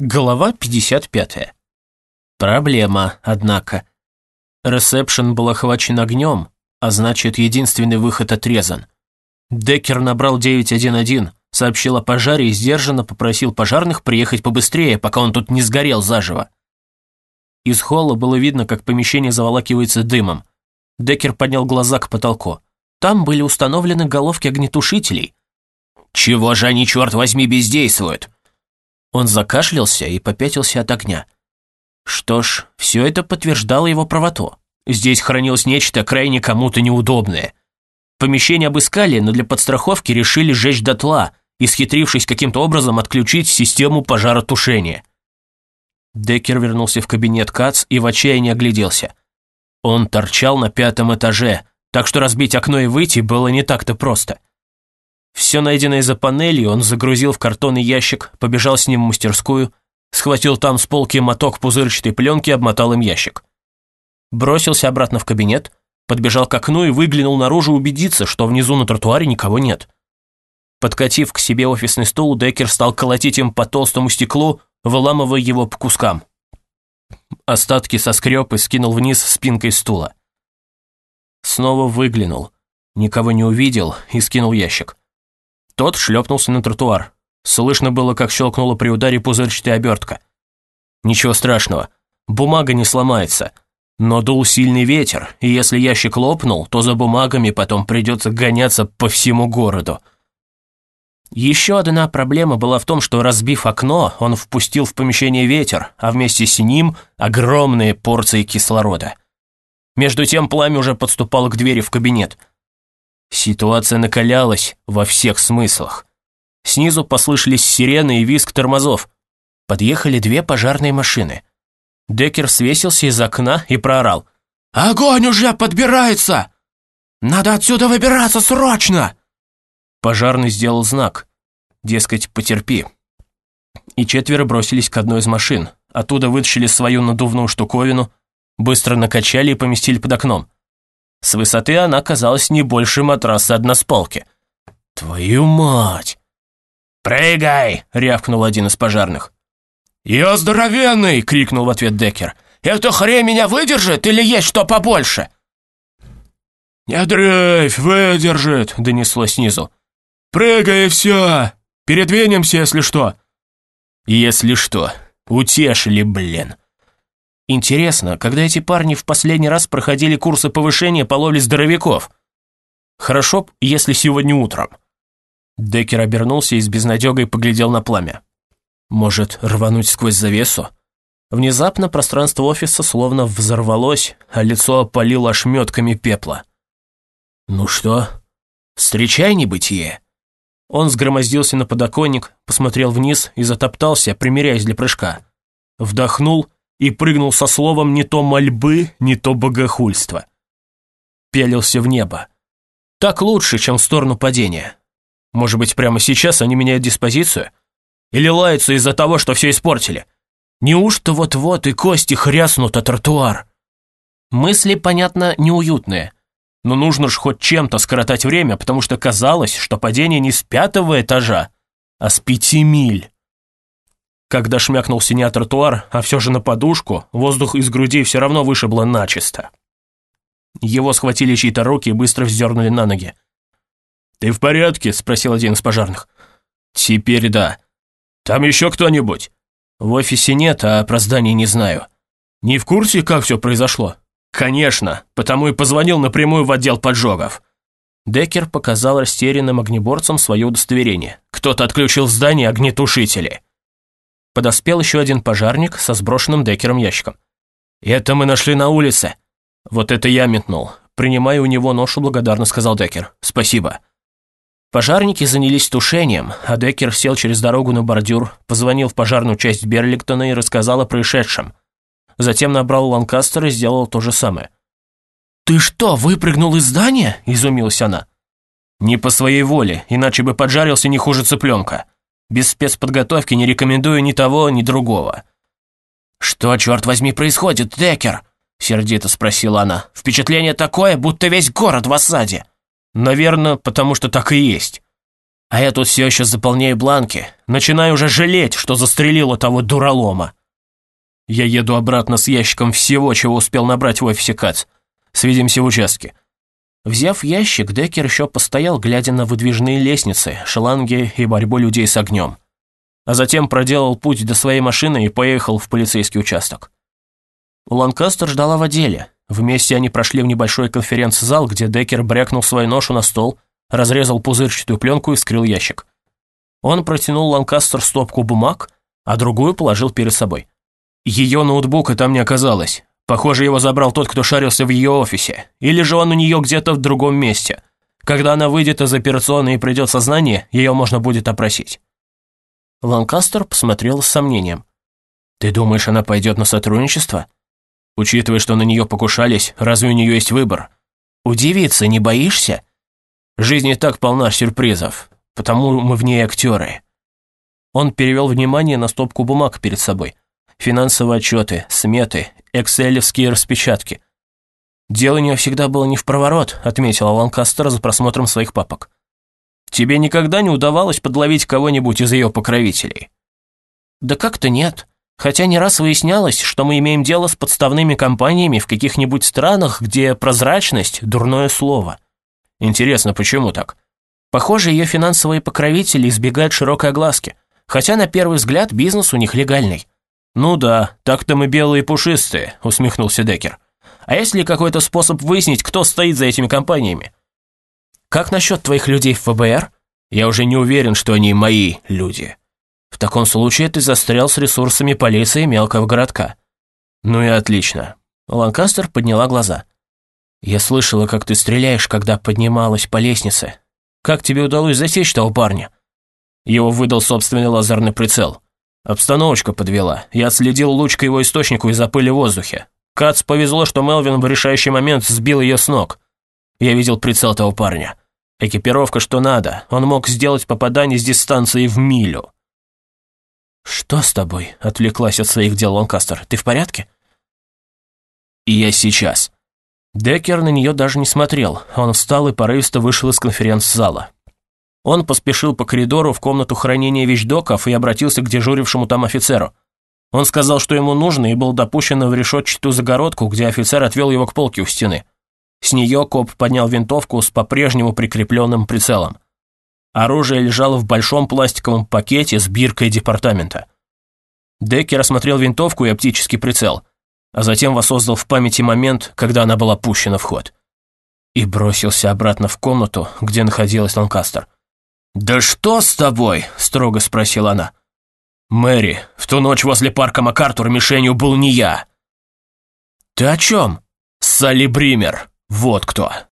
Глава 55. Проблема, однако. Ресепшн был охвачен огнем, а значит, единственный выход отрезан. Деккер набрал 911, сообщил о пожаре и сдержанно попросил пожарных приехать побыстрее, пока он тут не сгорел заживо. Из холла было видно, как помещение заволакивается дымом. Деккер поднял глаза к потолку. Там были установлены головки огнетушителей. «Чего же они, черт возьми, бездействуют?» Он закашлялся и попятился от огня. Что ж, все это подтверждало его правоту. Здесь хранилось нечто крайне кому-то неудобное. Помещение обыскали, но для подстраховки решили сжечь дотла, исхитрившись каким-то образом отключить систему пожаротушения. Деккер вернулся в кабинет Кац и в отчаянии огляделся. Он торчал на пятом этаже, так что разбить окно и выйти было не так-то просто. Все найденное за панелью он загрузил в картонный ящик, побежал с ним в мастерскую, схватил там с полки моток пузырчатой пленки обмотал им ящик. Бросился обратно в кабинет, подбежал к окну и выглянул наружу убедиться, что внизу на тротуаре никого нет. Подкатив к себе офисный стул, Деккер стал колотить им по толстому стеклу, выламывая его по кускам. Остатки соскреб и скинул вниз спинкой стула. Снова выглянул, никого не увидел и скинул ящик. Тот шлепнулся на тротуар. Слышно было, как щелкнула при ударе пузырчатая обертка. Ничего страшного, бумага не сломается. Но дул сильный ветер, и если ящик лопнул, то за бумагами потом придется гоняться по всему городу. Еще одна проблема была в том, что, разбив окно, он впустил в помещение ветер, а вместе с ним огромные порции кислорода. Между тем пламя уже подступало к двери в кабинет – Ситуация накалялась во всех смыслах. Снизу послышались сирены и визг тормозов. Подъехали две пожарные машины. Деккер свесился из окна и проорал. «Огонь уже подбирается! Надо отсюда выбираться срочно!» Пожарный сделал знак. Дескать, потерпи. И четверо бросились к одной из машин. Оттуда вытащили свою надувную штуковину, быстро накачали и поместили под окном. С высоты она казалась не больше матраса односпалки. «Твою мать!» «Прыгай!» — рявкнул один из пожарных. «Я здоровенный!» — крикнул в ответ Деккер. «Эта хрень меня выдержит или есть что побольше?» «Не дрейф, выдержит!» — донеслось снизу. «Прыгай и все! Передвинемся, если что!» «Если что, утешили, блин!» Интересно, когда эти парни в последний раз проходили курсы повышения по ловле здоровяков? Хорошо, если сегодня утром. Деккер обернулся и с безнадегой поглядел на пламя. Может, рвануть сквозь завесу? Внезапно пространство офиса словно взорвалось, а лицо опалило ошметками пепла. «Ну что, встречай небытие!» Он сгромоздился на подоконник, посмотрел вниз и затоптался, примеряясь для прыжка. Вдохнул и прыгнул со словом не то мольбы, не то богохульства. Пелился в небо. Так лучше, чем в сторону падения. Может быть, прямо сейчас они меняют диспозицию? Или лаются из-за того, что все испортили? Неужто вот-вот и кости хряснут о тротуар? Мысли, понятно, неуютные. Но нужно ж хоть чем-то скоротать время, потому что казалось, что падение не с пятого этажа, а с пяти миль. Когда шмякнул синя тротуар, а все же на подушку, воздух из груди все равно вышибло начисто. Его схватили чьи-то руки и быстро вздернули на ноги. «Ты в порядке?» – спросил один из пожарных. «Теперь да. Там еще кто-нибудь?» «В офисе нет, а про здание не знаю». «Не в курсе, как все произошло?» «Конечно, потому и позвонил напрямую в отдел поджогов». Деккер показал растерянным огнеборцам свое удостоверение. Кто-то отключил здание огнетушители. Подоспел еще один пожарник со сброшенным декером ящиком. «Это мы нашли на улице». «Вот это я метнул. Принимая у него ношу, благодарно сказал Деккер. «Спасибо». Пожарники занялись тушением, а Деккер сел через дорогу на бордюр, позвонил в пожарную часть Берлингтона и рассказал о происшедшем. Затем набрал Ланкастер и сделал то же самое. «Ты что, выпрыгнул из здания?» – изумилась она. «Не по своей воле, иначе бы поджарился не хуже цыпленка. Без спецподготовки не рекомендую ни того, ни другого». «Что, черт возьми, происходит, Деккер?» — сердито спросила она. «Впечатление такое, будто весь город в осаде». «Наверное, потому что так и есть». А я тут все еще заполняю бланки. Начинаю уже жалеть, что застрелила того дуралома. Я еду обратно с ящиком всего, чего успел набрать в офисе КАЦ. Свидимся в участке. Взяв ящик, Деккер еще постоял, глядя на выдвижные лестницы, шланги и борьбу людей с огнем. А затем проделал путь до своей машины и поехал в полицейский участок. Ланкастер ждала в отделе. Вместе они прошли в небольшой конференц-зал, где Деккер брякнул свою ношу на стол, разрезал пузырчатую пленку и вскрыл ящик. Он протянул Ланкастер стопку бумаг, а другую положил перед собой. Ее ноутбука там не оказалось. Похоже, его забрал тот, кто шарился в ее офисе. Или же он у нее где-то в другом месте. Когда она выйдет из операционной и придет сознание, ее можно будет опросить. Ланкастер посмотрел с сомнением. «Ты думаешь, она пойдет на сотрудничество?» Учитывая, что на нее покушались, разве у нее есть выбор? Удивиться не боишься? Жизнь и так полна сюрпризов, потому мы в ней актеры. Он перевел внимание на стопку бумаг перед собой. Финансовые отчеты, сметы, экселевские распечатки. «Дело у нее всегда было не в проворот», — отметила Ланкастер за просмотром своих папок. «Тебе никогда не удавалось подловить кого-нибудь из ее покровителей?» «Да как-то нет. Хотя не раз выяснялось, что мы имеем дело с подставными компаниями в каких-нибудь странах, где прозрачность – дурное слово. Интересно, почему так? Похоже, ее финансовые покровители избегают широкой огласки, хотя на первый взгляд бизнес у них легальный. «Ну да, так-то мы белые и пушистые», – усмехнулся Деккер. «А есть ли какой-то способ выяснить, кто стоит за этими компаниями?» «Как насчет твоих людей в ФБР?» «Я уже не уверен, что они мои люди». В таком случае ты застрял с ресурсами полиции мелкого городка. Ну и отлично. Ланкастер подняла глаза. Я слышала, как ты стреляешь, когда поднималась по лестнице. Как тебе удалось засечь того парня? Его выдал собственный лазерный прицел. Обстановочка подвела. Я следил луч к его источнику из-за пыли в воздухе. Кац повезло, что Мелвин в решающий момент сбил ее с ног. Я видел прицел того парня. Экипировка что надо. Он мог сделать попадание с дистанции в милю. «Что с тобой?» — отвлеклась от своих дел Ланкастер. «Ты в порядке?» «И я сейчас». Деккер на нее даже не смотрел. Он встал и порывисто вышел из конференц-зала. Он поспешил по коридору в комнату хранения вещдоков и обратился к дежурившему там офицеру. Он сказал, что ему нужно, и был допущен в решетчатую загородку, где офицер отвел его к полке у стены. С нее коп поднял винтовку с по-прежнему прикрепленным прицелом. Оружие лежало в большом пластиковом пакете с биркой департамента. Деккер осмотрел винтовку и оптический прицел, а затем воссоздал в памяти момент, когда она была пущена в ход. И бросился обратно в комнату, где находилась Ланкастер. «Да что с тобой?» – строго спросила она. «Мэри, в ту ночь возле парка МакАртур мишенью был не я». «Ты о чем?» «Салли Бример, вот кто».